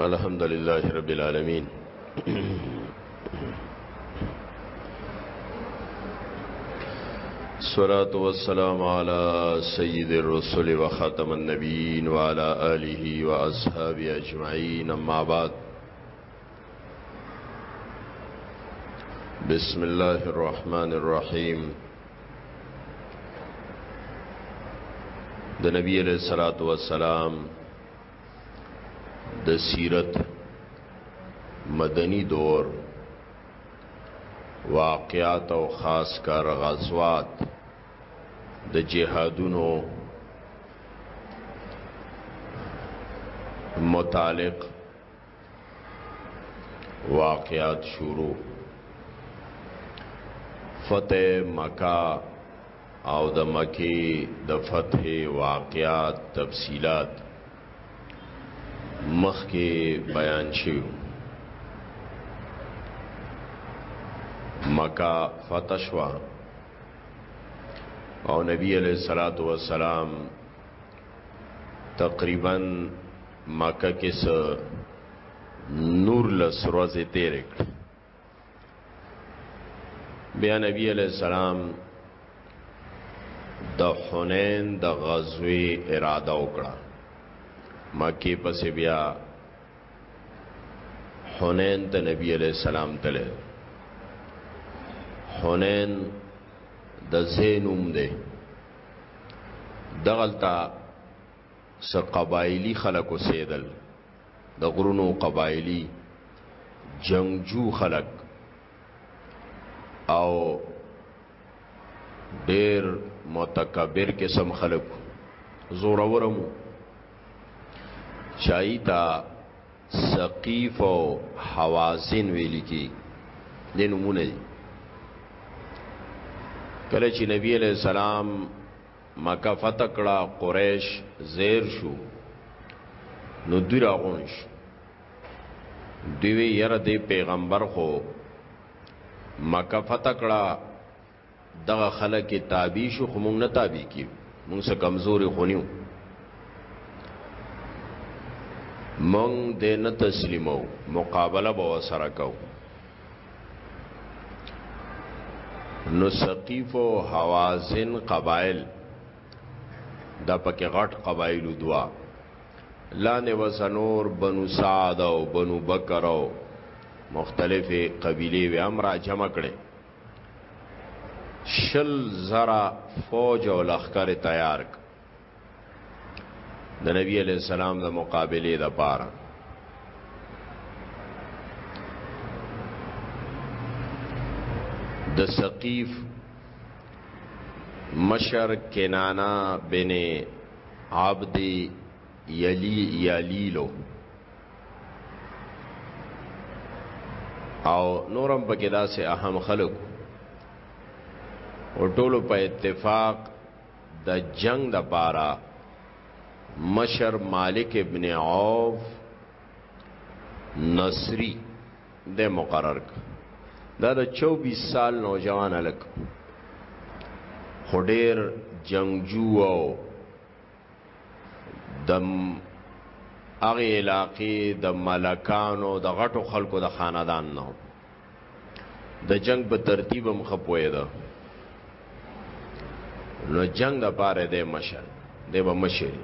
الحمد لله رب العالمين الصلاة والسلام على سيد الرسل وخاتم النبيين وعلى آله وأصحابه أجمعين أما بعد بسم الله الرحمن الرحیم د نبی علیہ الصلوۃ والسلام د سیرت مدنی دور واقعات او خاص کر غزوات د جهادونو متعلق واقعات شروع فتح مکه او د مکه د فتح واقعات تفصيلات مخکې بیان شوی مکه فتح شو او نبی علیہ الصلوۃ والسلام تقریبا مکه کې س نور لس ورځې تیرې کړې بیا نبی علیہ السلام د حنین د غزوی اراده وکړه مکی پس بیا حنین ته نبی علیہ السلام تله حنین د زینوم ده دغلطه څه قبایلي خلک اوسېدل، د غرونو قبایلي جنګجو خلک او ډېر متکبر قسم خلک زورورم چای ته ثقيف او حوازن ویل کی د نمونه کله چې نبی علیہ السلام مکه فتح کړه قریش زیر شو نو دوی راغون شو دوی یره دی پیغمبر خو مکه فتح کړه دغه خلک تابع شو خو مونږ نه تابع کیو مونږ سره کمزوري خونیو مونږ د نه تسلیمو مقابله به وسره کوو نو سقیف او حوازن قبایل دا پکې غټ قبایل دوا لاندې وسنور بنو سعد او بنو بکر او مختلفه قبیله و امر جمع کړي شل زرا فوج او لخر تیار ک د نبی علی السلام د مقابله د پاره د ثقيف مشر کنانا بن عبد یلی یلیلو او نورم پکې داسې اهم خلک او ټولو په اتفاق د جنگ د پارا مشر مالک ابن عوف نصری د مقرر ک دا د 24 سال نوجوان الک خډیر جنگجو او د هغه علاقې د ملکانو د غټو خلکو د خاندان نه د جنگ په ترتیب هم خپوي ده نو جنگ د پاره ده مشر دی به مشر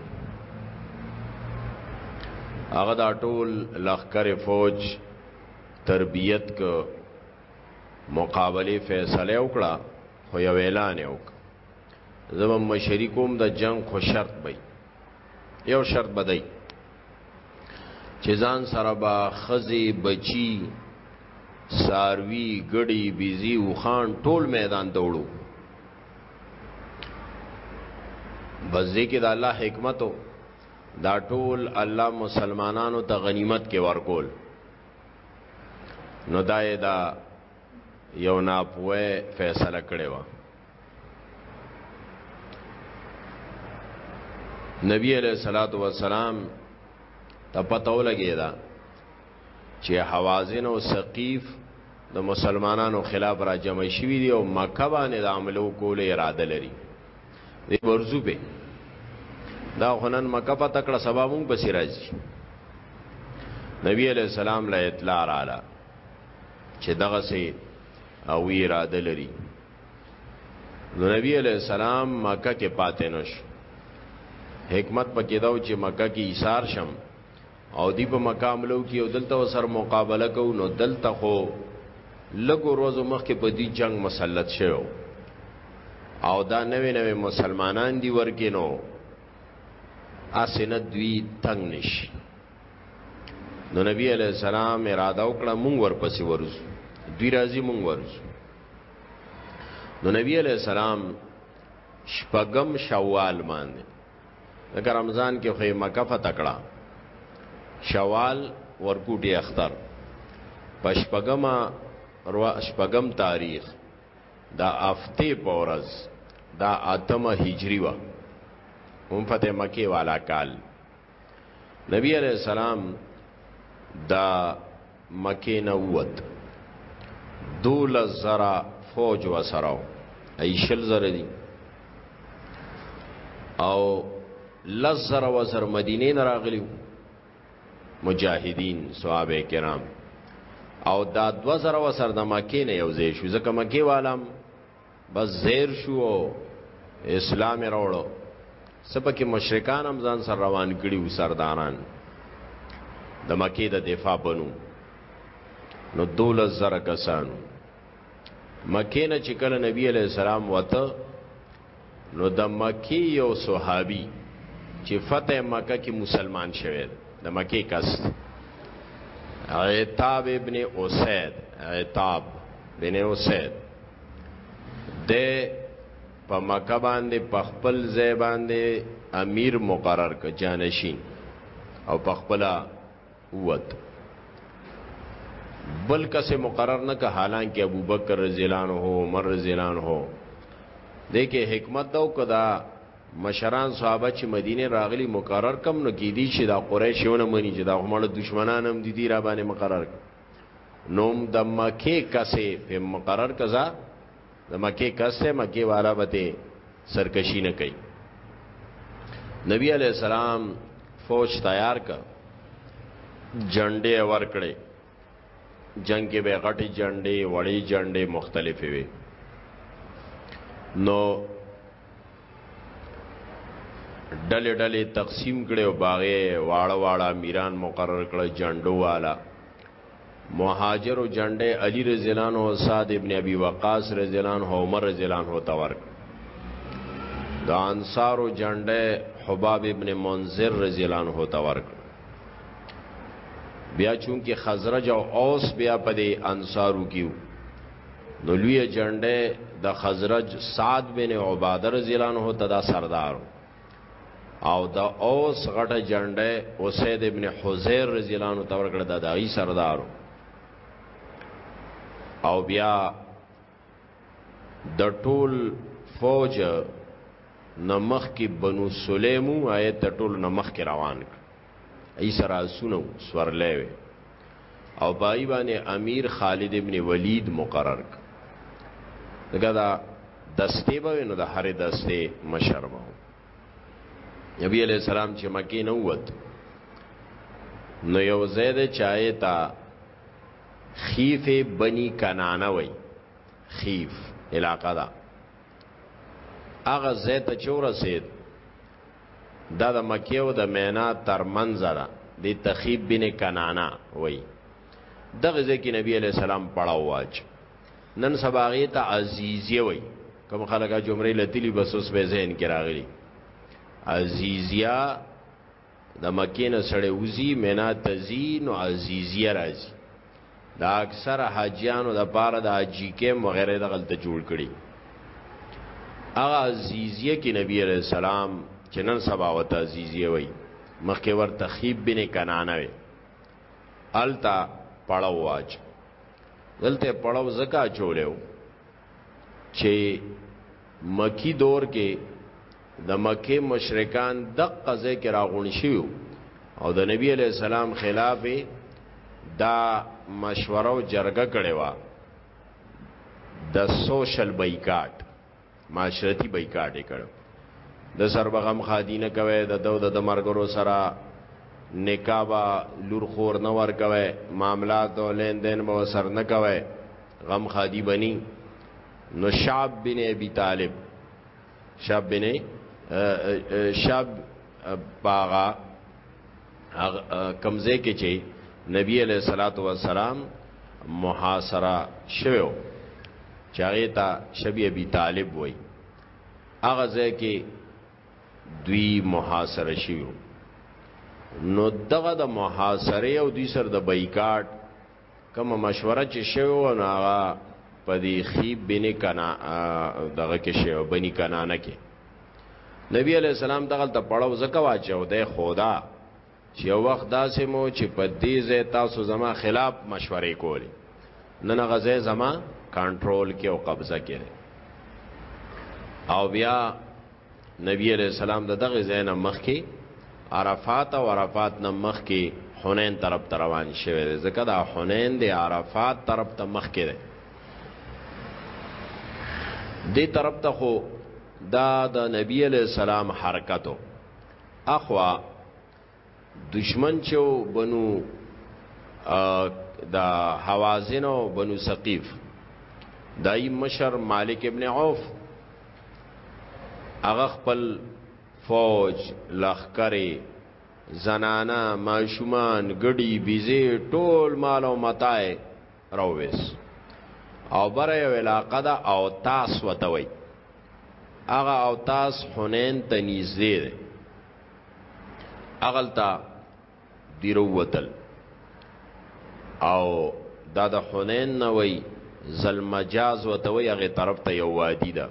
هغه دا ټول لخر فوج تربیت ک مقابله فیصله وکړه خو یو اعلان وک زبم مشرکوم د جنگ خو شرط بې یو شرط بدای چې ځان سره با خزي بچي ساروي ګړي بيزي او خان ټول میدان ته وړو بس دې کې د الله حکمتو دا ټول الله مسلمانانو ته غنیمت کې ورکول نو دای دا یو ناپوه فیصله کړې و نبی علیہ الصلات والسلام ته پته ولګی دا چې حوازن او ثقيف د مسلمانانو خلاف را جمع شوی دی او مکه باندې د عملو کول اراده لري دی ورزو به دا خنن مکه په تکړه سبا مونږ بسی راځي نبی علیہ السلام لا اطلاع رااله چې دغه سي او اراده لري نو نبی علیہ السلام مکه کې پاتې نشو حکمت پکې دا چې مکه کې ایثار شم او دی په مقام لو کې او دلته وسر مقابله کو نو دلته خو لګو روزو مخ کې په دې جنگ مسلط شو او دا نوې نوې مسلمانان دی ورکینو اسنه دوی تنگ نشي نو نبی علیہ السلام اراده وکړه مونږ ورپسې ورسو دوی راځي مونږ ورسو نو نبی علیہ السلام شپغم شوال باندې د رمضان کې خو مکه فتح کړه شوال ورکوټي اختر پشپغم روا شپغم تاریخ دا افته پورز دا اتمه هجری وا هم فتح مکه والا کال نبی علیہ السلام دا مکه نه ووت دول زرا فوج و سراو ای شل زر دی او لز زر و زر مدینه نراغلیو مجاهدین صحابه کرام او دا دو زر و سر د مکه نه یو ځای شو ځکه مکه والام بس زیر شو او اسلام راوړو سپکه مشرکان هم ځان سره روان کړي و سرداران د مکه د دفاع بنو نو دوله زره کسانو مکه نه چې کله نبی علی السلام وته نو د مکه یو صحابي چې فتح مکه کې مسلمان شوه د مکه کس عتاب ابن اسید عتاب بن اسید د په مکه باندې په خپل ځای باندې امیر مقرر ک جانشین او په خپل ووت بل کسه مقرر نه که حالانکه ابوبکر رضی الله عنه عمر رضی الله عنه دغه حکمت دا وکدا مشران صحابه چې مدینه راغلی مقرر کم نو کې دي چې دا قریشونه مني چې دا همړه دشمنان هم دي دی را باندې مقرر کړ نوم د مکه کسه په مقرر کزا د مکه کسه مکه والا بته سرکشی نه کوي نبی علی السلام فوج تیار ک جنډې ور کړې جنگ کې به غټي جنډې وړې جنډې مختلفې وي نو ډلې ډلې تقسیم کړي او باغې واړه واړه میران مقرر کړ جنډو والا مهاجر او جنډې علی رضی الله عنه او سعد ابن ابي وقاص رضی الله عنه او عمر رضی الله عنه تورک د انصار او جنډې حباب ابن منذر رضی الله عنه تورک بیا چون کې خزرج او اوس بیا په دې انصارو کېو نو لوی جنډه د خزرج سعد بن عباده رضی الله عنه ته دا سردار او د اوس غټه جنډه اسید ابن حزیر رضی الله عنه تور کړه د دای سردار او بیا د ټول فوج نمخ کې بنو سلیمو آیت د ټول نمخ کې روان کړ ای سرا سنو سورلې وي او بای باندې امیر خالد ابن ولید مقرر ک دغه دا دسته به نو د هر دسته مشر وو نبی علیہ السلام چې مکی نه ووت نو یو زید چای تا خیف بنی کنانه وی خیف علاقه دا اغه زید چور سید دا د مکې او د مینا تر منځ ده د تخیب بن کنانا وای دغه ځکه نبی علی السلام پړاو واچ نن سبا غي ته عزیزی وای کوم خلک جمره لتلی بس اوس به ذهن کې راغلی عزیزیا د مکې نه سړې وزي مینا تزین او عزیزیه راځي دا اکثر حاجیانو د پاره د حاجی کیم وغیرہ د غلطه جوړ کړي هغه عزیزیه کې نبی علیہ السلام چې نن سبا وته عزیزیه وای مخکې ور تخیب بن کنانه وي التا پړاو واچ دلته پړاو زکا چولیو چې مکی دور کې د مکه مشرکان د قضې کې راغون شيو او د نبی علی السلام خلاف دا مشوره او جرګه کړې و د سوشل بایکاټ معاشرتی بایکاټ یې کړو د سربغم خادینه کوي د دو د مرګرو سره نکابا لور خور نه ور کوي معاملات او لین دین به سر نه کوي غم خادی بنی نو شعب بن ابی طالب شعب بن شعب باغا کمزه کې چې نبی علیہ الصلات والسلام محاصره شوو چاغه تا شبی ابی طالب وای هغه ځای کې دوی محاصره شوو نو دغه د محاصره او دوی سر د بایکاټ کومه مشوره چې شوی و نو هغه په دې خیب بنې کنا دغه کې شوی بنی کنانه کې نبی علی السلام دغه ته پړاو زکه واچو د خدا چې یو وخت داسې مو چې په دې ځای تاسو زما خلاف مشورې کولې نن هغه ځای زما کنټرول کې او قبضه کې او بیا نبی علیہ السلام د دغه ځای نه مخکې عرفات او عرفات نه مخکې حنین طرف ته روان شوی دی ځکه دا حنین د عرفات طرف ته مخکې دی دې طرف ته خو دا د نبی علیہ السلام حرکتو اخوا دشمن چو بنو دا حوازن او بنو ثقيف دای مشر مالک ابن عوف هغه خپل فوج لخکره زنانا ماشومان ګډي بيزي ټول مال او متاع راويس او بره یو علاقه دا او تاس وتوي هغه او تاس حنین ته نږدې ده اغلتا دیروتل او دا د حنین نه وای زل مجاز وته وای هغه طرف ته یو وادی ده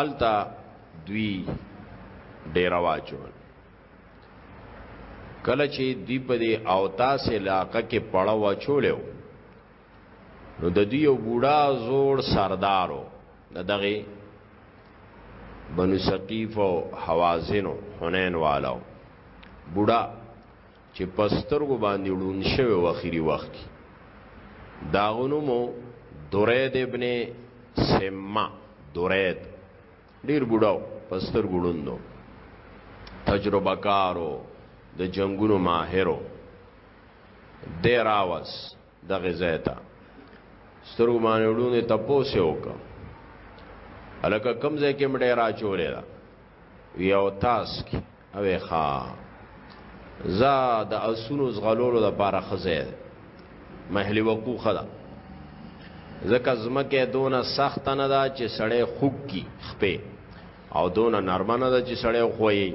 التا دوی ډیر واچول کله چې دی په دې او تاسو علاقې کې پړه واچولیو نو د دې یو بوډا زوړ سردارو د دغه بنو ثقیف او حوازنو حنین والو بوډا چې پسترګو باندې ړون شوی و اخیری وخت کې داغونو مو درید ابن سما درید ډیر بوډاو پستر ګړوندو تجربه کارو د جنگونو ماهرو د راوس دغه ځای ته سترګو باندې وړونه تپوسه وکړه الکه کم ځای کې مډه را چولې دا یو تاس کې اوې ښا زا د اسونو زغلولو د پاره خزه محل وقوع خدا زکه زمکه دونه سخت نه دا چې سړی خوک کی خپې او دونه نرمه نه دا چې سړی خوې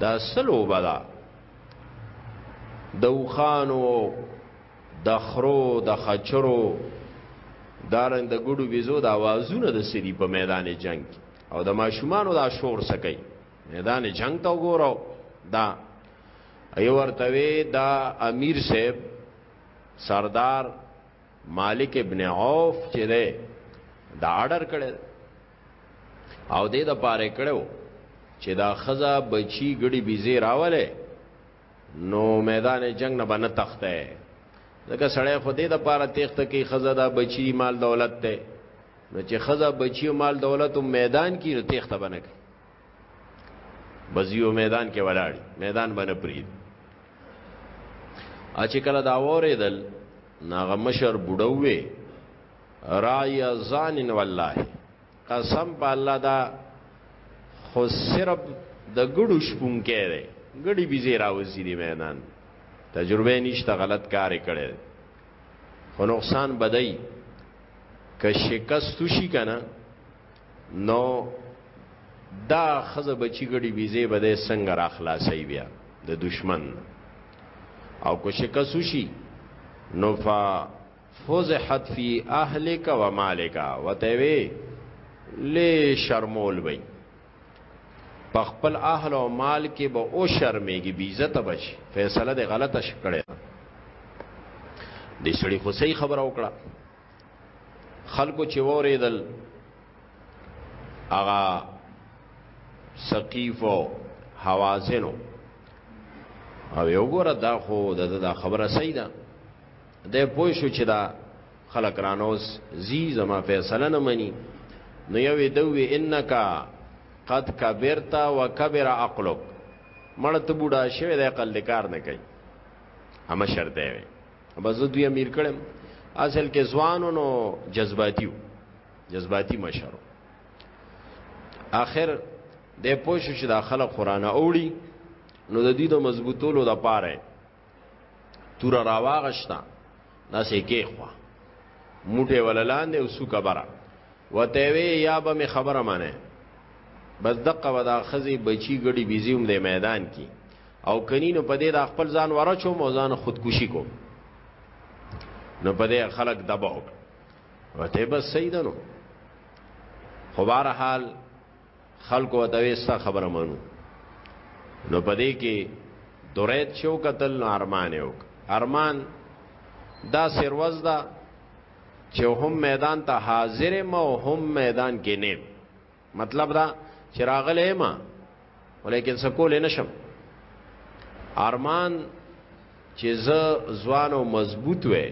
دا سلو بدا د وخانو د خرو د خچرو دارن د ګډو بيزو د आवाजونه د سری په میدان جنگ او د ماشومانو دا شور سکی میدان جنگ ته وګورو دا ایو ورته دا امیر صاحب سردار مالک ابن عوف چې ده دا آرډر کړی او دې د پاره کړو چې دا خزا بچی ګړي بيزي راوله نو میدان جنگ نه بنه تخته ځکه سړی خو دې د پاره تخته کې خزا دا بچی مال دولت ته نو چې خزا بچی مال دولت او میدان کې نو تخته بنه کوي بزیو میدان کې ولاړ میدان باندې پرید اچ کله دا وریدل ناغه مشر بډوي رای زانن والله قسم په الله دا خو صرف د ګړو شپون کړي ګړي بيزي راوځي دی میدان تجربه نشته غلط کار کړي خو نقصان بدای که شکست شي کنه نو دا خزه بچی ګړي بيزي بده څنګه را خلاصي بیا د دشمن او کو شکست شي نو فا فزحت فی اهلک و مالک وته وی لې شرمول وي په خپل اهل او مال کې به او شرمېږي بی عزت بشي فیصله د غلطه شکړې د سړي خو صحیح خبره وکړه خلکو چې وریدل اغا سقیفو حوازنو او یو ګره دا خو د خبره صحیح ده دی پوه شو چې دا خلک رانوس زی زما فیصله نه مني نو یوې دوی انکا قد کبرتا وکبر عقلک مړ ته بوډا شوی د عقل کار نه کوي هم شرط دی بس دوی امیر کړم اصل کې ځوانو نو جذباتیو جذباتی مشرو آخر د پوښښ د خلک قران اوړي نو د دې د مضبوطولو د پاره تور راواغشتا داسې کې خوا موټه وللاندې او سو کبره وته وی یا به می خبره مانه بس دقه ودا خزی بچی غړي بيزيوم د میدان کې او کنینو په دې د خپل ځان ورچو مو ځان خودکشي کو نو په دې خلک دباو وته بس سیدنو خو بهر حال خلکو ته وې ستا خبره مانو نو پدې کې دریت شو قتل نو ارمان یو ارمان دا سروز دا چې هم میدان ته حاضر ما او هم میدان کې نه مطلب دا چې راغلې ما ولیکن سکول نشم ارمان چې زه ځوان او مضبوط وې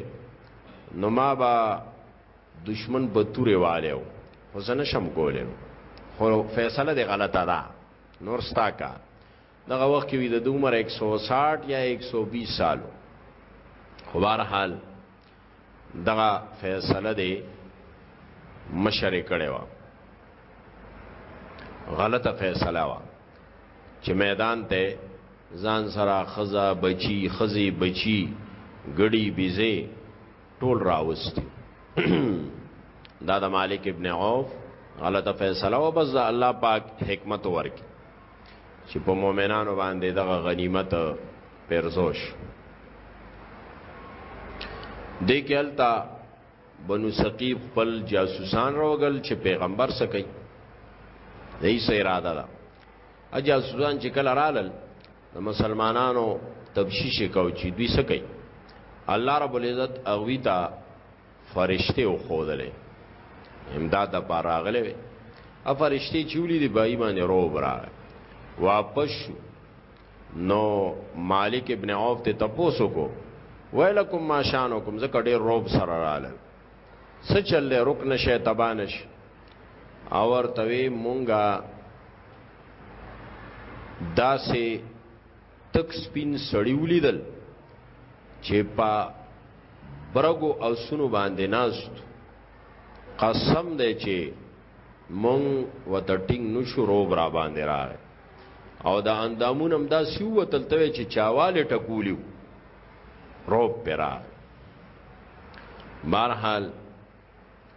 نو ما با دشمن په توره والو خو زنه شم کولم خو فیصله دی غلطه ده نور ستا کا دغه وخت کې د عمر 160 یا 120 سالو خو بهر حال دغه فیصله دی مشره کړي وا غلطه فیصله وا چې میدان ته ځان سره خزا بچی خزی بچی ګړی بيزه ټول راوستي دا د مالک ابن عوف غلطه فیصله او بس دا الله پاک حکمت ورکي چې په مؤمنانو باندې دغه غنیمت پرزوش د کېلتا بنو ثقيب خپل جاسوسان راوګل چې پیغمبر سکی دای سه اراده ده اجازه ځان چې کله رالل د مسلمانانو تبشیش کو چې دوی څه کوي الله رب العزت اغوی ته فرشته او خودلې امداد د پاره راغلې وي ا فرشته چولی دی بای باندې روب راغ واپس شو نو مالک ابن عوف ته تپوسو کو ویلکم ما شانکم زکه ډیر روب سره رااله څه چل دی رک نشه تبا نشه او ورته وی مونږه داسې تک سپین سړی ولیدل چې په برګو او سونو باندې ناست قسم دی چې مونږ وتټینګ نشو روب را باندې راغی او دا اندامون هم دا سیو وتلته چې چاواله ټکولیو روب پرا بارحال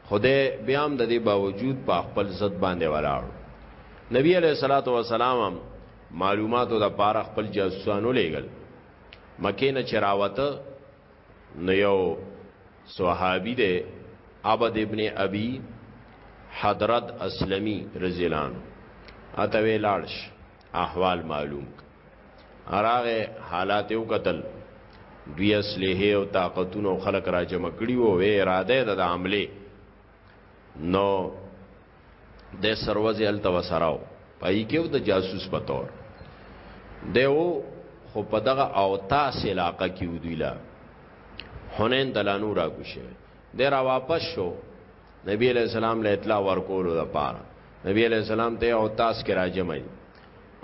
خدای بیا هم د دې باوجود په خپل ضد باندې ولاړ نبی علیہ الصلوۃ والسلام هم معلوماتو د پاره خپل جاسوسانو لېګل مکه نه چراوته نو یو صحابي دی عبد ابن ابي حضرت اسلمي رضی الله عنه اته ویلاړش احوال معلوم اراغه حالات یو قتل دوی اسلحه او طاقتونه او خلق را جمع کړي وو وې اراده ده د عمله نو د سروځي ال توسراو پای کېو د جاسوس په تور دیو خو په دغه او تاس علاقې کې ودیلا حنین دلانو را کوشه د را واپس شو نبی علیہ السلام له اطلاع ورکولو لپاره نبی علیہ السلام ته او تاس کې راجمای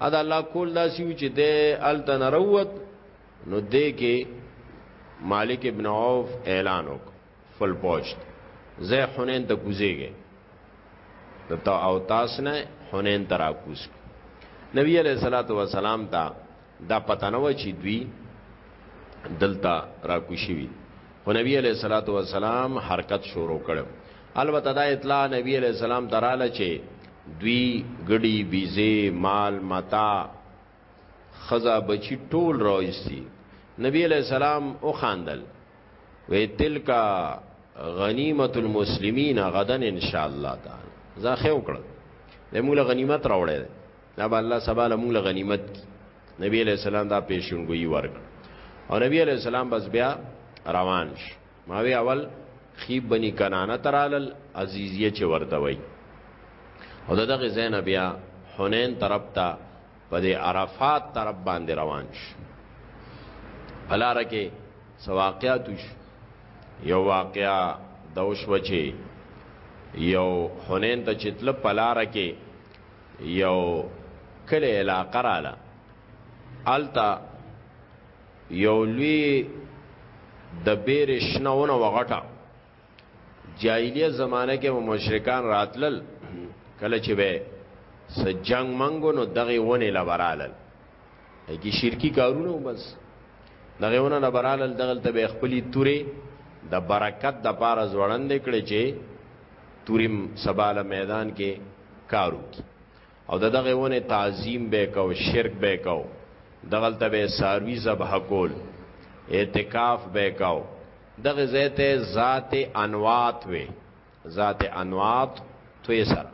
ادا الله کول داسیو چې د التن روت نو دې کې مالک ابن عوف اعلان وک فل پوجت زه حنین ته کوزیږي ته او تاس نه حنین ترا کوز نبی علیہ الصلوۃ والسلام ته دا پته نه و چې دوی دلته راکوشي وي خو نبی علیہ الصلوۃ والسلام حرکت شروع کړو البته دا اطلاع نبی علیہ السلام تراله چې دوی غړي بيزه مال متا خزا بچی ټول راوستي نبی علیہ السلام او خاندل وی تلکا غنیمت المسلمین غدن ان شاء الله تعالی زاخه وکړه د مولا غنیمت راوړل دا به الله سبا له موږ له غنیمت کی نبی علیہ السلام دا پیشنګوئی ورک او نبی علیہ السلام بس بیا روان شو ما وی اول خیب بنی کنانه ترالل عزیزیه چې ورته وای او دغه زین بیا حنین طرف ته په دې عرفات طرف باندې روان شو بلاره کې سواقعات یو واقعا دوش وچی یو حنین ته چتل پلاره کې یو کلی علاقه رااله التا یو لوی د بیر شنونه وغټه جاهلیت زمانه کې مشرکان راتلل کله چې به سجنګ منګو نو دغه ونه لبرالل کی شرکی کارونه بس دغه ونه لبرالل دغه ته به خپلې توري د برکت د پاره ځوړند کړي چې توریم سباله میدان کې کارو کی او دغه ونه تعظیم به کو شرک به کو دغل ته به ساروی ذبح کول اعتکاف به کو دغه زیت ذات انوات وی ذات انوات توی سر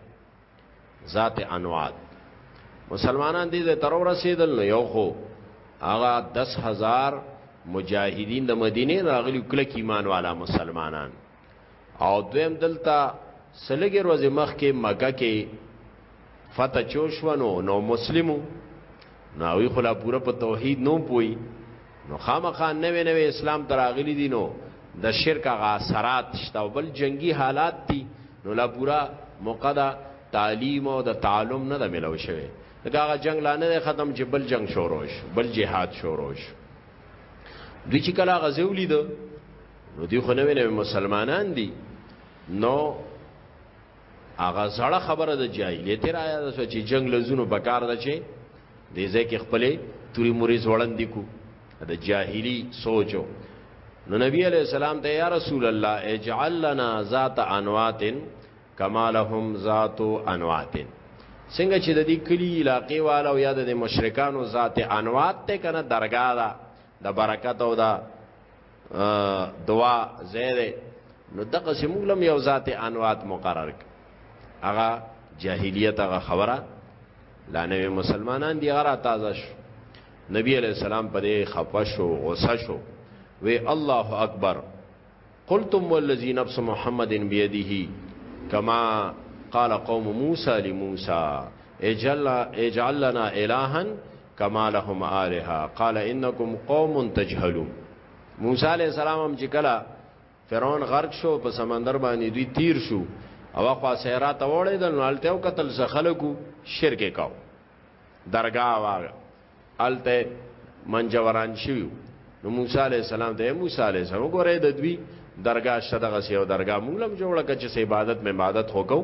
ذات انوات مسلمانان دې تر ورسېدل نو یو خو هغه 10000 مجاهدین د مدینه راغلی کله کې ایمان والا مسلمانان او دویم دلته سلګي ورځې مخ کې مکه کې فتح چوشونو نو مسلمو ناوی خلا پورا په توحید نو پوي نو خامخا نوې نوې اسلام تراغلی دي نو د شرک غا اثرات شته بل جنگي حالات دي نو لا پورا مقدا تعلیم او د تعلم نه د ملو شوی دغه جنگ لا نه ختم چې بل جنگ شوروش بل جهاد شوروش دوی چې کله غزولی دو نو دی خو نوې نوې مسلمانان دي نو هغه زړه خبره د جاهلیت رایا د چې جنگ لزونو بکار ده چې دې ځکه خپلې توري موري زوړن دي کو د جاهلی سوچو نو نبی علیہ السلام ته یا رسول الله اجعل لنا ذات انوات کما لهم ذات انوات څنګه چې د دې کلی علاقې والو یا د مشرکانو ذات انوات ته کنه درگاه ده د برکت او د دوا زیره نو دغه سیمولم یو ذات انوات مقرر ک هغه جاهلیت هغه خبره لا نوې مسلمانان دی غره تازه شو نبی علیہ السلام په دې خفش او غصه شو وی الله اکبر قلتم والذي نفس محمد بيده كما قال قوم موسى لموسى اجعل اجعل لنا الها کما لهم آلها قال انکم قوم تجهلون موسی علی السلام هم چې کله فرعون غرق شو په سمندر باندې دوی تیر شو او خو صحرا ته وړې د نالته او قتل زخلکو شرک کاو درگاه واغ الته منجوران شو نو موسی علی السلام ته موسی علی السلام ګوره د دوی درگاه شدغه سی او درگاه مونږ لم جوړه کچ سه عبادت می عبادت هوکو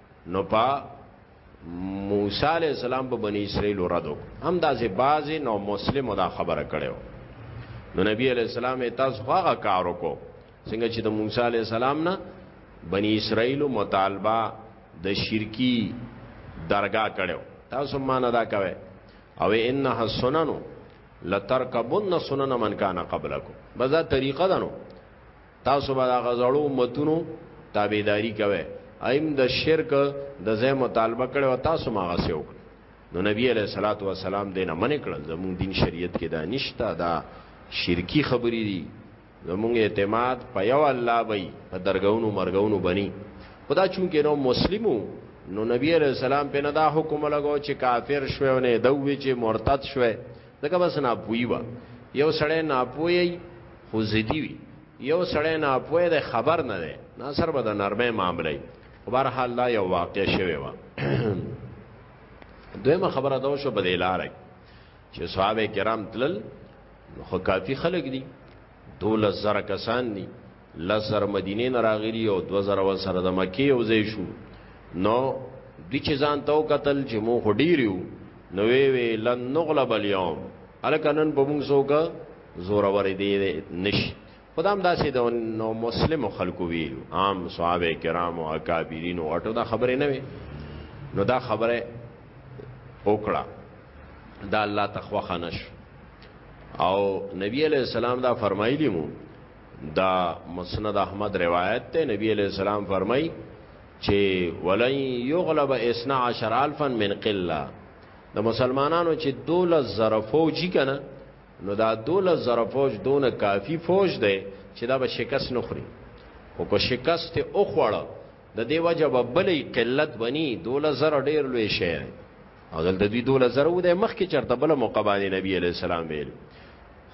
نو پا موسی علی السلام په بنی اسرائیل ردو هم داسې بازي نو مسلمو دا خبره کړو نو نبی علی السلام تاسو هغه کار وکړو څنګه چې د موسی علی السلام نه بنی اسرائیل مطالبه د شرکی درگاه کړو تاسو مان ادا کوي او انها سننو لترکبن سنن من کان قبلکم بزا طریقه دنو تاسو به د هغه زړو امتونو تابعداري کوئ ایم د شرک د ځای مطالبه کړي او تاسو ما غسه وکړي نو نبی علیہ الصلات والسلام دینه منې کړل زموږ دین شریعت کې دا نشته دا شرکی خبرې دي زموږ اعتماد په یو الله وي په درګونو مرګونو بني خدا چون کې نو مسلمو نو نبی علیہ السلام په نه دا حکم لګاو چې کافر شوه او نه دوی چې مرتد شوه دغه بس نه پوي وا یو سړی نه پوي خو زدي وي یو سړی نه پوي د خبر نه ده نه سر به د نرمه معاملې بهر حال دا یو واقع شوی و دویمه خبره دا شو بدیلاره چې صحابه کرام تلل خو کافی خلک دي دولس زره کسان دي لس زره مدینې نه راغلي او دوه زره ورسره د مکې یو ځای شو نو دوی چې ځان ته وکتل چې مو خو ډیر یو نو وی وی لن نغلب اليوم الکه نن په موږ څوک زور ورې دی نشي خدام داسې د نو مسلم خلکو ویلو عام صحابه کرام او اکابرین او اټو دا خبره نه وي نو دا خبره وکړه دا الله تخوا خنش او نبی علیہ السلام دا فرمایلی مو دا مسند احمد روایت ته نبی علیہ السلام فرمای چې ولن یغلب 12000 من قله د مسلمانانو چې دوله زره فوجي کنه نو دا دوله زره فوج دونه کافی فوج دی چې دا به شکست نخوري خو که شکست او خوړه د دې وجه به بلې قلت بني دوله زره ډیر لوی شي او دلته دوی دوله زرو ده مخکې چرته بل موقع باندې نبی علی السلام ویل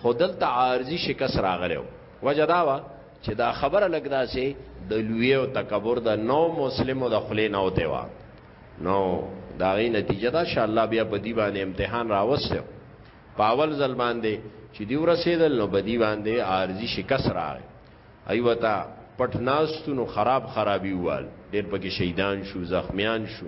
خو دلته عارضی شکست راغلو وجداوا چې دا خبره لګدا سي د لوی او تکبر د نو مسلمو د خلې نه وته وا نو دا غي نتیجه دا شاء الله بیا په دی باندې امتحان راوسته پاول ځل باندې چې دی ورسېدل نو بدی باندې عارضی شکست راغی ایوتا پټناستونو خراب خرابي وال ډېر پکې شهیدان شو زخمیان شو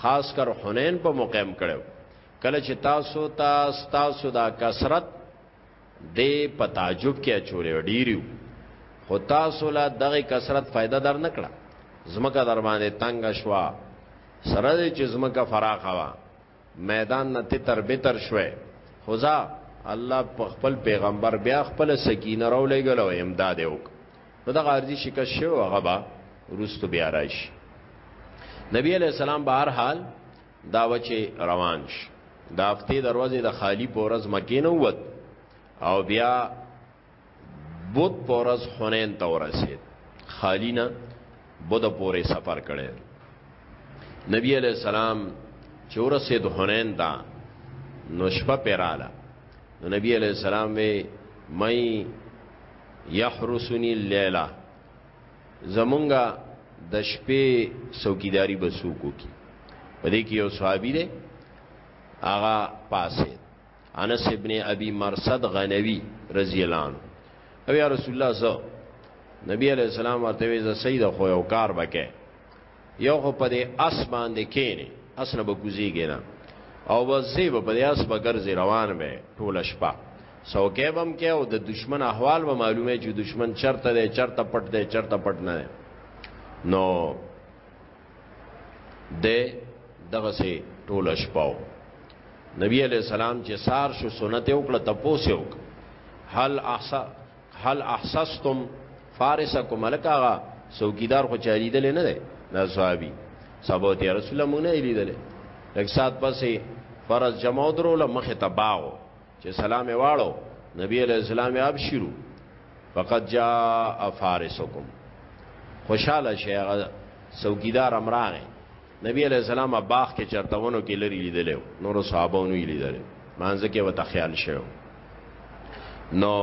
خاص کر حنین په موقع هم کړو کله چې تاسو ته تا تاسو دا کثرت د په تعجب کې اچولې ډیریو خو تاسو لا دغه کثرت فائدہ در نکړه زمکه در باندې تنگ شوا سره چې زمکه فراخه وا میدان نه تر بتر شوه خدا الله په خپل پیغمبر بیا خپل سکینه راولېګلو امداد وک نو دغه ارزي شکست شوی هغه به روستو بیا راشي نبی علیہ السلام به هر حال دا وچه روان شي دا هفته دروازه د خالی پورز مکه نه ووت او بیا بود پورز حنین ته ورسید خالی نه بود پورې سفر کړي نبی علیہ السلام چې ورسید حنین دا نو شپه پیراله نو نبی علیہ السلام وی مې یحرسنی اللیلہ زمونږه د شپې څوکیداری به سوکو کی پدې کې یو صحابي دی هغه پاسه انس ابن ابي مرصد غنوي رضی الله عنه او یا رسول الله زو نبی علیہ السلام ورته وی ز سید خو یو کار وکه یو خو په دې اس باندې کېنی اس نه به کوزیږي نه او وزې به په دې اس به ګرځي روان به ټوله شپه څوکې به هم کې او د دشمن احوال به معلومه چې دشمن چرته دی چرته پټ دی چرته پټ نه دی نو د دغه سي ټول شپاو نبی علیہ السلام چې سار شو سنت وکړه تپوس وکړه هل احسا هل احسستم فارسکم الکاغه څوکیدار خو چا لیدل نه دی دا صحابي صحابه ته رسول الله مونږ نه لیدل لږ سات پسې فرض جمع درو له مخه تباو چې سلام واړو نبی علیہ السلام اب شروع فقط جاء فارسکم خوشاله شي هغه څوکیدار امراغه نبی علیہ السلام باغ کې چرته ونو کې لري لیدلې نور صحابه ونو یې لیدلې مانځه کې وته خیال شوی نو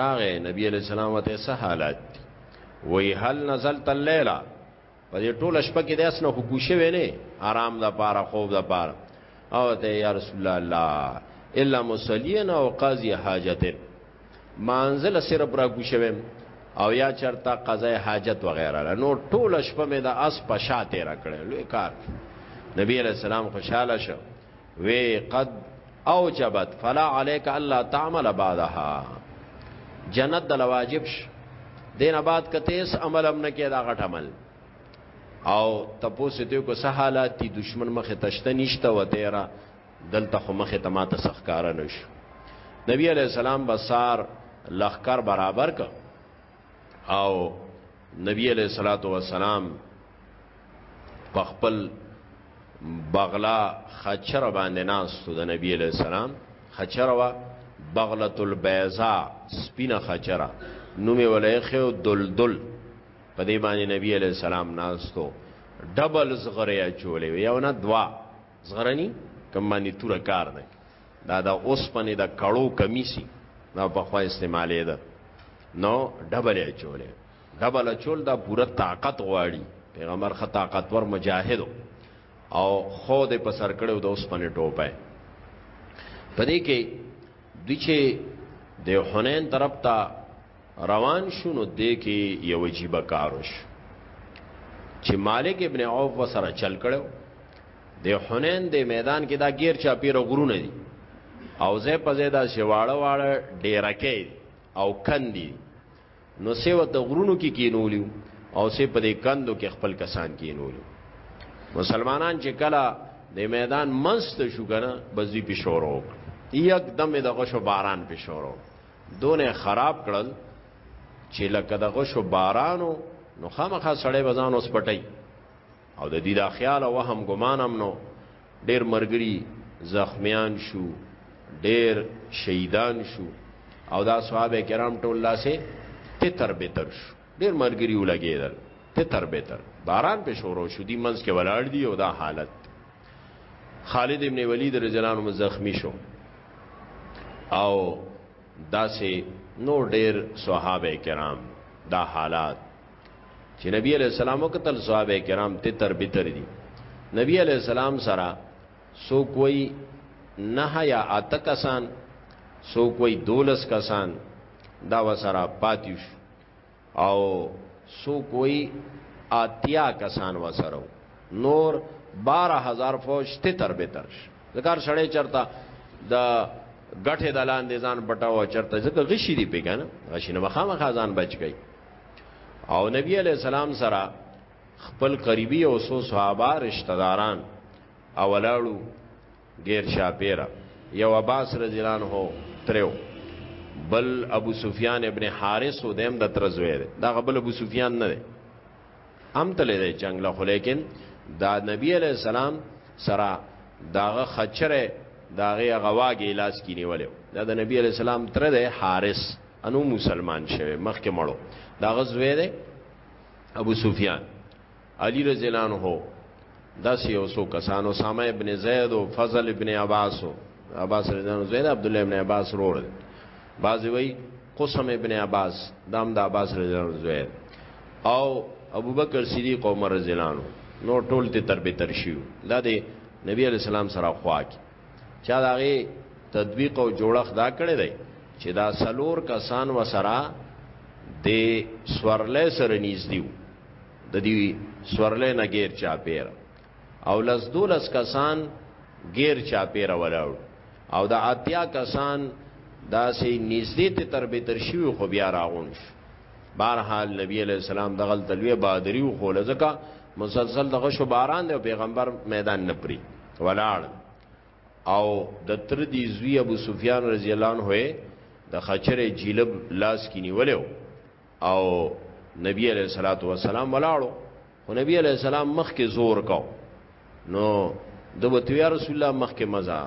راغه نبی علیہ السلام ته څه حالات وی هل نزلت الليله په دې ټوله شپه کې داس نه خوشې وینې آرام د پاره خوب د پاره او ته یا رسول الله الا مصلین او قاضی حاجتن مانزل صرف را کوشوم او یا چرته قضای حاجت وغیرہ نو ټول شپه مې د اس په شاته را کړې لوی کار نبی علیہ السلام خوشاله شو وی قد اوجبت فلا عليك الله تعمل بعدها جنت د واجب ش دینه بعد کته اس عمل هم نه کې دا غټ عمل او تپوسته کو سه حالات دي دشمن مخه تشته نشته و تیرا دلته خو مخه ته ماته سخکار نه شو نبی علی السلام بسار لخر برابر ک او نبی علیہ الصلوۃ والسلام په خپل بغلا خچر باندې ناستو د نبی علیہ السلام خچر وا بغلۃ البیضاء سپینه خچره نومي ولې خو دلدل په دې باندې نبی علیہ السلام ناستو ډبل زغره چولې یو نه دوا زغرنی کم باندې توره کار دی دا د اوسپنې د کړو کمی سي دا په خوا استعمالې ده نو ډبل چولې ډبل چول دا پوره طاقت غواړي پیغمبر خ طاقتور مجاهد او خو دې په سر کړو د اوسپنې ټوپه پدې کې د چې د حنین طرف ته روان شو نو دې کې یو عجیب کار وشو چې مالک ابن عوف وسره چل کړو د حنین د میدان کې دا غیر چا پیر غرونه دي او زه په زیاده شواړه واړه ډیرکې او کندي نو سیو ته غرونو کې کینولیو او سه په دې کندو کې خپل کسان کینولیو مسلمانان چې کله د میدان منست شو کنه بزی پښورو یک دمه د غشو باران پښورو دونه خراب کړل چې لکه د غشو بارانو نو خامخا سړی بزان اوس پټي او د دې دا خیال او هم ګمانم نو ډیر مرګري زخمیان شو ډیر شهیدان شو او دا صحابه کرام ټول لاسه تتر بتر شو ډیر مرګري ولګیدل تتر بتر باران په شورو شو دی منځ کې ولاړ دی او دا حالت خالد ابن ولید رضی الله عنه زخمی شو او داسې نور ډیر صحابه کرام دا حالات چې نبی علیہ السلام وکتل صحابه کرام ته تر بتر دي نبی علیہ السلام سره سو کوئی نه یا اته کسان سو کوئی دولس کسان دا وسره پاتیش او سوک وی آتیا کسان وسرو نور بارہ هزار فوج تی تر به ترش ذکر سړی چرتا د غټه د لاندې ځان پټاو چرته ځکه غشي دی پیګنه غشي نه مخامه خزان بچ گئی او نبی علی السلام سره خپل قریبی او سو صحابه رشتہ داران اولاړو ګیر شاپیره یو عباس رضی الله عنه ترو بل ابو سفیان ابن حارث و دیم د تر زوی دی دا بل ابو سفیان نه دی هم تللی دی جنگ له خو لیکن دا نبی علیہ السلام سره داغه خچره داغه غواګی لاس کې نیولیو دا د نبی علیہ السلام تر دی حارث انو مسلمان شوه مخکې مړو داغه زوی دی ابو سفیان علی رضی الله عنه داس یو سو کسان اسامه ابن زید او فضل ابن عباس او عباس رضی الله عنه زید عبد الله ابن عباس روړ بازی وای قسم ابن عباس دام د عباس رضی الله عنه زید او ابو بکر صدیق او عمر رضی الله عنه نو ټول ته تر به تر شیو دا دی نبی علی السلام سره خوا کی چا داغه تطبیق او جوړخ دا کړی دی چې دا سلور کسان وسره د سورلې سره نږدې د دې سورلې نه غیر چا پیر او لس دولس کسان غیر چا پیر ولاړ او د اتیا کسان داسې نږدې ته تر به تر شیو خو بیا راغون شو بهرحال نبی علیہ السلام دغل تلوی بادری او خو لزکا مسلسل دغه شو باران دی پیغمبر میدان نه پری ولاړ او د تر دی زوی ابو سفیان رضی الله عنه د خچره جیلب لاس کې نیولیو او نبی علیہ الصلوۃ والسلام ولاړو خو نبی علیہ السلام مخ کې زور کو نو د وته یا رسول الله مخ کې مزه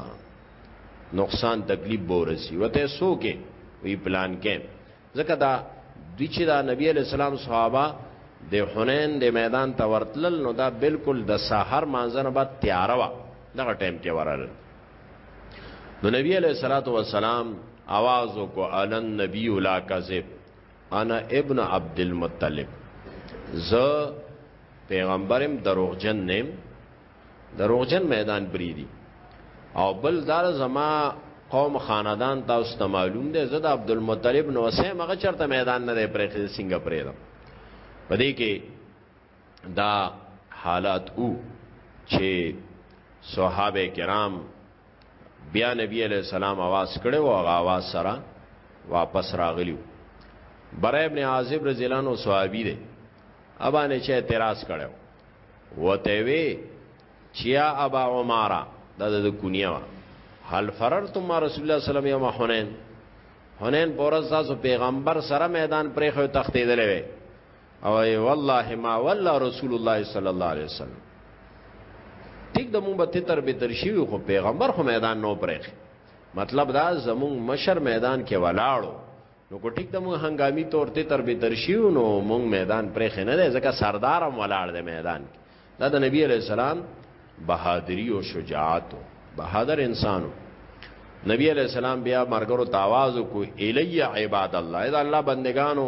نقصان تکلیف بورسی وته سو کې وی پلان کې ځکه دا د چې دا نبی علیہ السلام صحابه د حنین د میدان ته ورتلل نو دا بالکل د سحر مانځنه بعد تیار وا دغه ټیم کې ورارل نو نبی علیہ الصلوۃ والسلام आवाज کو الن نبی لا کذب انا ابن عبد المطلب ز پیغمبرم دروغجن نیم دروغجن میدان بریدی او بل دار زما قوم خاندان تاسو ته معلوم دی زه د عبد المطلب نو سه مغه چرته میدان نه پرې څنګه پرې دم پدې کې دا حالات او چې صحابه کرام بیا نبی علیہ السلام आवाज کړو او आवाज سره واپس راغلیو برای ابن عازب رضی الله عنه صحابي دی ابانه چې اعتراض کړو وته وی چیا ابا عمارا دا د کونیا وا هل فررتم رسول الله صلی الله علیه وسلم حنین حنین پورز تاسو پیغمبر سره میدان پرې خو تختیدلې وی او ای والله ما والله رسول الله صلی الله علیه وسلم ټیک د مونږ به تتر به تر شي خو پیغمبر خو میدان نو پرېخ مطلب دا زمون مشر میدان کې ولاړو نو کو ټیک د مونږ هنګامي تور تتر به تر شي نو مونږ میدان پرېخ نه دی ځکه سردارم ولاړ دی میدان کې دا د نبی علی السلام بهادری او شجاعت بهادر انسانو نبی علیہ السلام بیا مرګرو تاواز کو الی عباد الله اذا الله بندگانو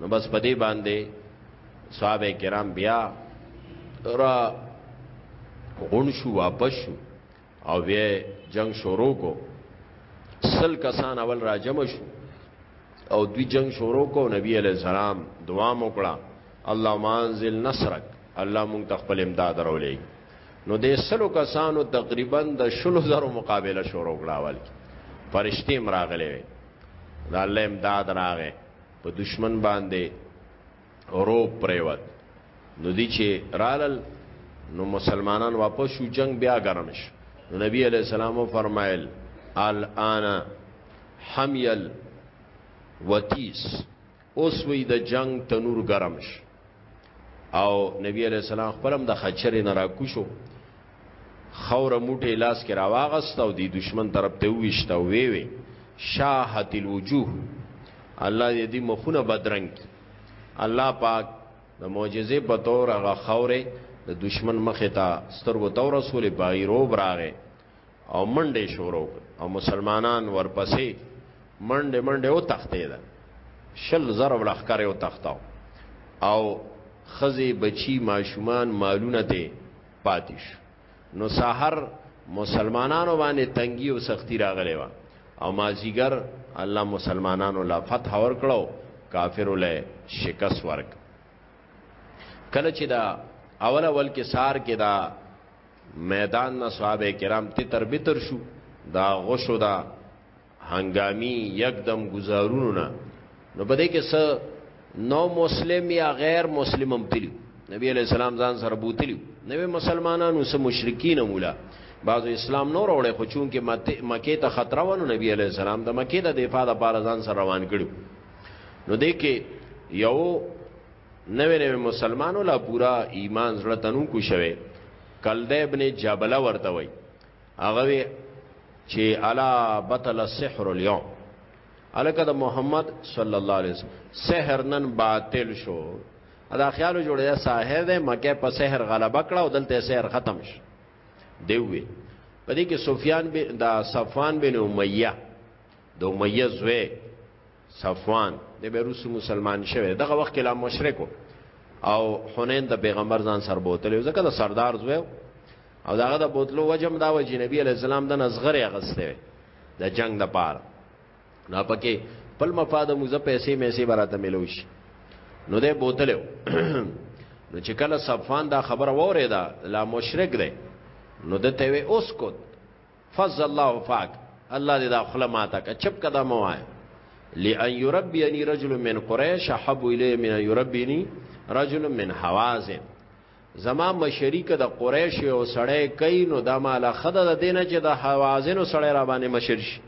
نو بس په دې باندې صحابه کرام بیا را غون شو واپس شو او بیا جنگ شروع کو سل کسان اول را جمع شو او دوی جنگ شروع کو نبی علیہ السلام دعا وکړه الله مانزل نصرک الله مونږ ته خپل امداد راولې نو د سلو کسانو تقریبا د شلو زرو مقابله شروع کړه اول فرشتي مراغله دا الله امداد راغې په دشمن باندې روب پریوت نو دی چې رالل نو مسلمانان واپس شو جنگ بیا ګرم شو نو نبی علیہ السلام فرمایل الان حمیل وتیس اوس وی د جنگ تنور ګرم شو او نبی علیہ السلام خپلم د خچرې نه راکوشو خور موټه لاس کې راواغست او دی دشمن طرف ته وښته وی وی شاحت الوجوه الله دې دې مخونه بدرنګ کی الله پاک د معجزې په تور هغه خوره د دشمن مخه تا سترګو تور رسول باغیرو براغه او منډه شروع او مسلمانان ورپسې منډه منډه او تختې ده شل زره ولخر او تختاو او خزي بچي ماشومان مالونه ته پاتیش نو سحر مسلمانانو باندې تنګي او سختی راغلی و او مازیګر الله مسلمانانو لا فتح ور کړو کافر له شکست ورک کله چې دا اول اول کې سار کې دا میدان نه صحابه کرام تتر بتر شو دا غشو دا هنګامی یکدم گزارونو نه نو بده کې څه نو مسلم یا غیر مسلم هم تلی نبی علیہ السلام ځان سره بوتلی نبی مسلمانانو سه مشرکین مولا بعضو اسلام نور وړي خو چون کې مکه ته خطر ونه نبی علیہ السلام د مکه د دفاع لپاره ځان سره روان کړو نو دې کې یو نوې نوې مسلمانو لا پورا ایمان زړه تنو کو شوه کلده ابن جبله ورته وای هغه چې الا بطل السحر اليوم الکه د محمد صلی الله علیه وسلم سحر نن باطل شو دا خیال جوړیا ساحر ده مکه په سحر غلبه کړه او دلته سحر ختم شو دی وی پدې کې سفیان بن دا صفوان بن امیہ د امیہ زوی صفوان د به روس مسلمان شوه دغه وخت کې لا مشرک او حنین د پیغمبر ځان سر بوتل ځکه د سردار زوی او داغه د بوتلو وجم دا و چې نبی علی السلام د نزغر اغسته د جنگ د پار نه پکې پل مفاد موزه پیسې میسې براته ملوش نو ده بوتلو نو چې کله صفان دا خبره وره دا لا مشرک دی نو د ته اوس کو فز الله فاک الله دې دا خله ماته که چپ کدا مو وای لئن يربيني رجل من قريش حب الي من يربيني رجل من حوازن زما مشریک د قریش او سړی کین او د مال خدای د دینه چې د حوازن او سړی را باندې مشر شي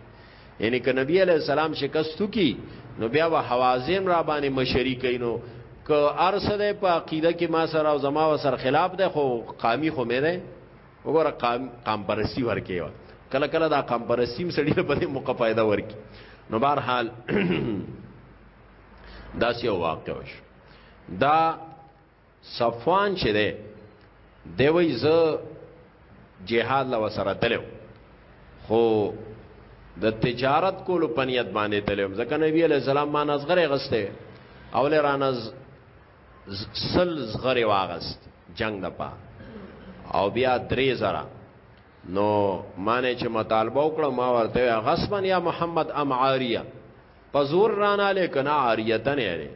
یعنی ک نبی علی السلام شکستو کی نو بیا و حوازن را باندې مشری کینو ک ارسله په عقیده کې ما سره او زما و سر خلاف ده خو قامی خو مې ده وګوره قام قام پرستی ورکی و کله کله دا قام پرستیم سړی په دې موقع فائدہ ورکی نو بهر حال دا سی واقع وش دا صفوان چې ده دی وی ز جهاد لو سره تلو خو د تجارت کولو پنیت باندې تلو ځکه نبی علیہ السلام ما نظر غسته اول رانز سل زغره واغست جنگ د پا او بیا درې زره نو معنی چې مطالبه وکړه ما ورته غصبا یا محمد ام عاریه پزور رانا لیکن عاریتن یې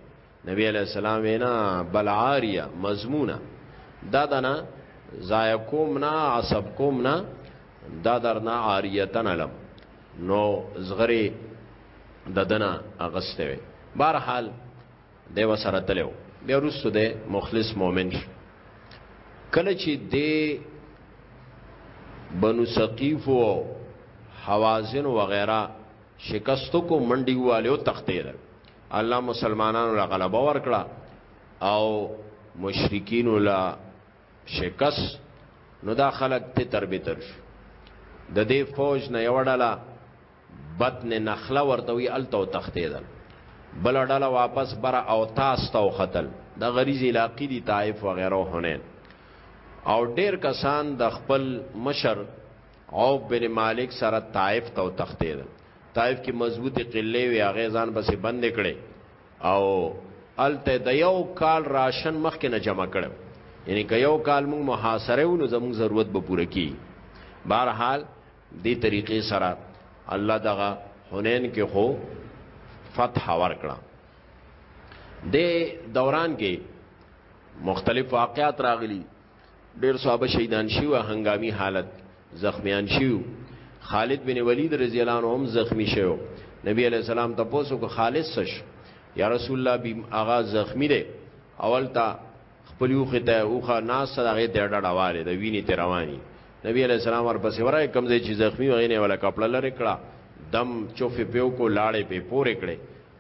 نبی علیہ السلام وینا بل عاریه مضمونه دا دنا زای کوم نه عصب کوم نه دا درنا عاریتن علم نو زغری ددنا اغسته وي بهرحال دی وسره تلو بیا وروسته دی مخلص مؤمن شو کله چې دی بنو ثقیف او حوازن وغیرہ شکستو کو منډي والو تختید الله مسلمانانو لا غلبه ورکړه او مشرکین لا شکست نو دا خلق ته تربیتر شو د دې فوج نه یوړله بطن نخله ورته وی الته وتښتیدل بل ډله واپس بر او تاس ته وختل د غریزی علاقی دی طائف وغیرہ حنین او ډیر کسان د خپل مشر عوف بن مالک سره طائف ته وتښتیدل طائف کې مضبوطی قلعه وی هغه ځان بسې بند کړي او الته د یو کال راشن مخکې نه جمع کړو یعنی که یو کال موږ محاصره ونو زموږ ضرورت به پوره کی بهرحال دې طریقې سره الله دغه حنین کې خو فتح ورکړه د دوران کې مختلف واقعات راغلي ډېر صحابه شهیدان شوی هنګامي حالت زخمیان شوی خالد بن ولید رضی الله عنه هم زخمی شوی نبی علیہ السلام تاسو کو خالص سش یا رسول الله بیم اغا زخمی دی اول تا خپل اوخه ته اوخه ناس سره هغه ته ډډه واره د ویني ته رواني نبی علیہ السلام ورپسې ورای کم ځای چې زخمی وغې نه ولا کپړه لره کړه دم چوفه پیو کو لاړې په پورې کړې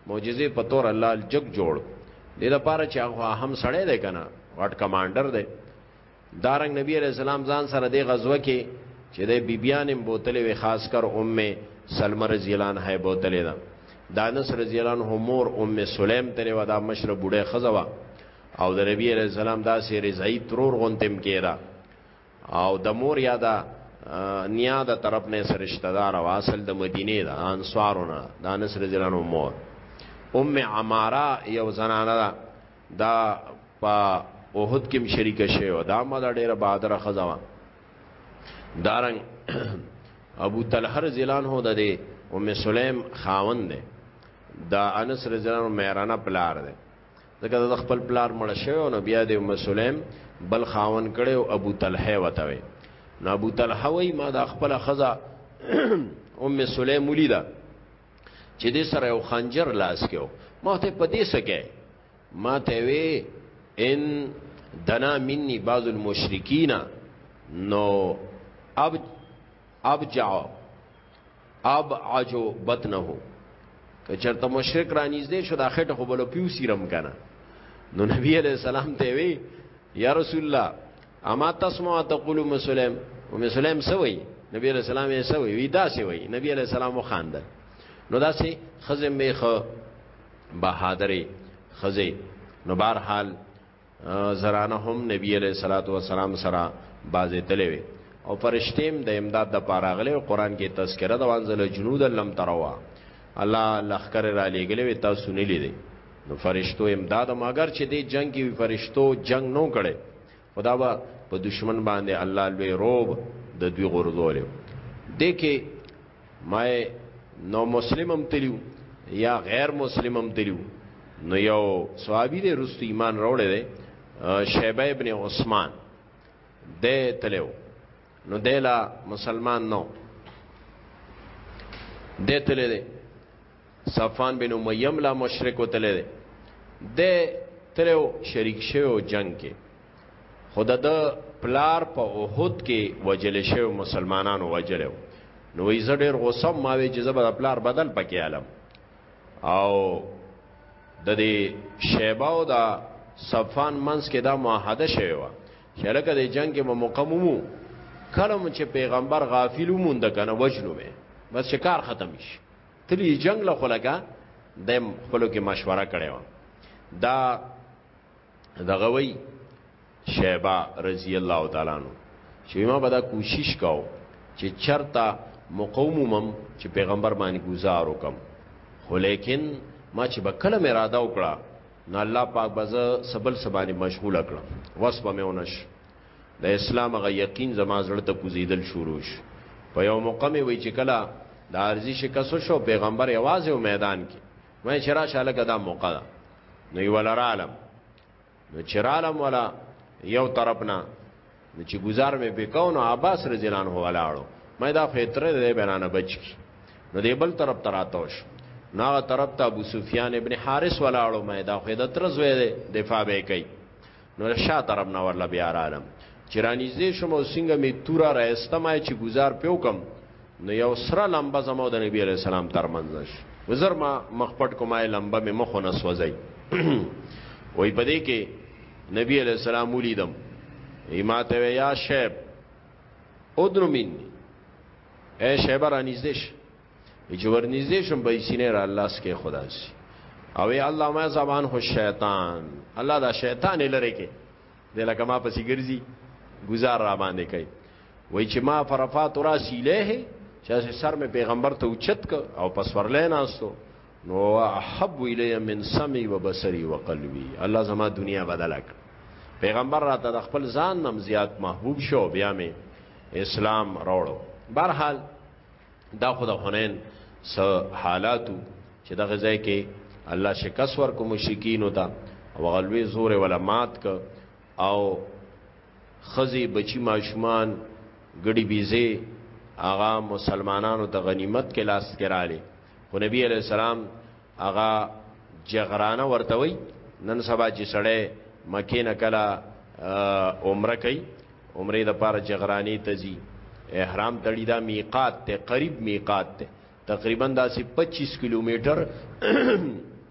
معجزې په تور الله جگ جوړ دې لپاره چې هغه هم سړې ده کنه غټ کمانډر ده دارنګ نبی علیہ السلام ځان سره د غزوه کې چې د بیبیانم بوتلې وي خاص کر امه سلمہ رضی الله عنها بوتلې ده دانس رضی الله عنه مور ام سلیم ترې ودا مشر بوډه خزوا او د نبی علیہ السلام داسې رضای ترور غونتم کېدا او د مور یا دا نیا د طرف نه سرشتہ دار او اصل د مدینه د انصارونه د انس رضی الله عنه مور ام عماره یو زنانه دا, دا په اوحد کې شریک شوی او دا ما دا ډیره بهادر خزوا دارنګ ابو طلحه رضی الله عنه د دې ام سلیم خاوند دی دا انس رضی الله عنه مهرانه پلار دی ځکه د خپل پلار مړ شوی او نو بیا د ام سلیم بل خاون کړي او ابو طلحه وته وي نو ابو طلحه وای ما د خپل خزا ام سلیم ولیدا چې د سره یو خنجر لاس کېو ما ته پدې سکه ما ته وی ان دنا مني بعض المشرکین نو اب اب جاو اب عجو بطنه که چرته مشرک را نږدې شو دا خټه خو بل پیو سیرم کنه نو نبی علیہ السلام ته وی یا رسول الله اما تسمع تقول ام سلیم ام سلیم سوی نبی علیہ السلام یې سوی وی دا سوی نبی علیہ السلام خواند نو دا سي خزم به خ بهادرې خزه نو بهر حال زرانه هم نبی علیہ الصلوۃ والسلام سره بازه تلې وي او فرشتیم د امداد د پاره غلې او قران کې تذکرہ د وانزل جنود لم تروا الله لخر را لېګلې وي تاسو نه لیدې نو فرشتو امداد مګر چې دې جنگ کې فرشتو جنگ نو کړي خدا با په دشمن باندې الله لوی روب د دوی غردول دې کې مای نو مسلمم تلیو یا غیر مسلمم تلیو نو یو صحابي دې رست ایمان راوړې ده شیبه ابن عثمان دې تلو نو دلا مسلمان نو دې تلې ده صفان بن امیه هم لا مشرک و تللی دی دی تللی و شریک شوی و جنګ کې خو د ده پلار په احد کې وجل شوی مسلمانانو وجلی و نو وی زه ډېر غوسه ما وی چې زه به د پلار بدل پکې علم او د دې شیبه او د صفان منس کې دا معاهده شوی و چې لکه د جنگ کې به مقممو کلم چې پیغمبر غافل مونږ کنه وجلو مې بس شکار ختم شي تلی جنگ له خلګه د خپل کې مشوره کړې و دا دغه وی شیبا رضی الله تعالی عنہ چې ما به دا کوشش کاو چې چرتا مقومم چې پیغمبر باندې گزار وکم خو لیکن ما چې بکله مې اراده وکړه نو الله پاک بز سبل سبانی مشغول کړم وس به مې ونش د اسلام غ یقین زما زړه ته کوزیدل شروع شو په یو موقع می وی چې کله د ارزی شکست شو پیغمبر یوازې او میدان کې مې چرآ شاله کدا موقع ده نو یو لرالم نو چرالم ولا یو طرفنا نو چې گزار مې وکاو نو عباس رضی الله عنه ولاړو مې دا فطره دې بنانه بچ کی نو دې بل طرف تراتوش نو طرف ته ابو سفیان ابن حارث ولاړو مې دا خو د تر زوی دفاع به کوي نو شا طرف نه ورله بیا رالم چې رانیزې شم او څنګه می تورا راستم آی چې گزار پیو کم نو یو سره لمبه زمو د نبی علی السلام تر منځش وزر ما مخ پټ کومه لمبه می مخ نه سوځي وای پدې کې نبی علی السلام ولیدم ایما ته یا شیب ادنو منی اے شیبه رانیزش چې ورنږدې شم به سینې را الله سکه خدا سي او ای الله ما زبان خو شیطان الله دا شیطان لری کې د لکه ما پسې ګرځي گزار را باندې کوي وای چې ما فرفات را سیله چې سر مې پیغمبر ته اوچت ک او پسورلې ناستو نو احب الی من سمعی و بصری و قلبی الله زما دنیا بدلک پیغمبر را ته د خپل ځان نم زیات محبوب شو بیا می اسلام راوړو بهرحال دا خو د حنین س حالاتو چې دغه ځای کې الله شکست ورکو مشرکین وتا او غلوی زور ولا مات ک او خزی بچی ماشومان ګړي بيزه آغا مسلمانانو ته غنیمت کې لاس کراله خو نبی علی السلام هغه جغرانه ورته وي نن سبا چې سړی مکه نه کلا عمره کوي عمره د پاره جغرانی تزي احرام تړي دا میقات ته قریب میقات ته تقریبا داسې 25 کیلومتر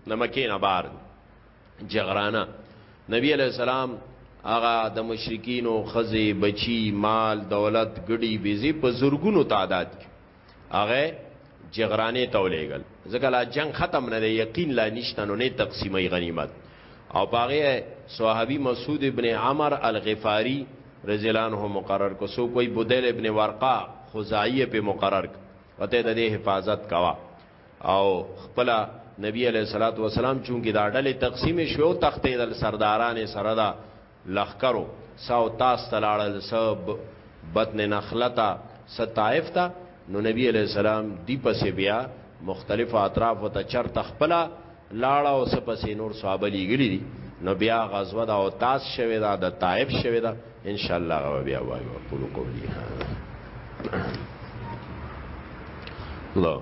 نمکه نه بار جغرانه نبی علیہ السلام هغه د مشرکین او خزه بچی مال دولت ګډي بيزي په زورګونو تعداد کې هغه جغرانه تولیګل ځکه لا جنگ ختم نه دی یقین لا نشته نو نه تقسیمي غنیمت او باغه صحابي مسعود ابن عمر الغفاری رضی الله عنه مقرر کو سو کوئی بدل ابن ورقه خزائی په مقرر وته د حفاظت کوا او خپل نبی علیہ الصلوۃ والسلام چونکی دا ډلې تقسیم شو تختې دل سرداران سره دا لښکرو څه او طاس ته لاړل، څه بطن نخله ته، څه طائف ته، نو نبي علیه السلام دی پسې بیا مختلفو اطرافو ته چرته خپله لاړ او څه پسې نور صحابه لېږلي دي، نو بیا غزوه د اوطاس شوې ده، د طائف شوې ده، ان شاء الله هغه به بیا وایو. اقول قولي هذا. الله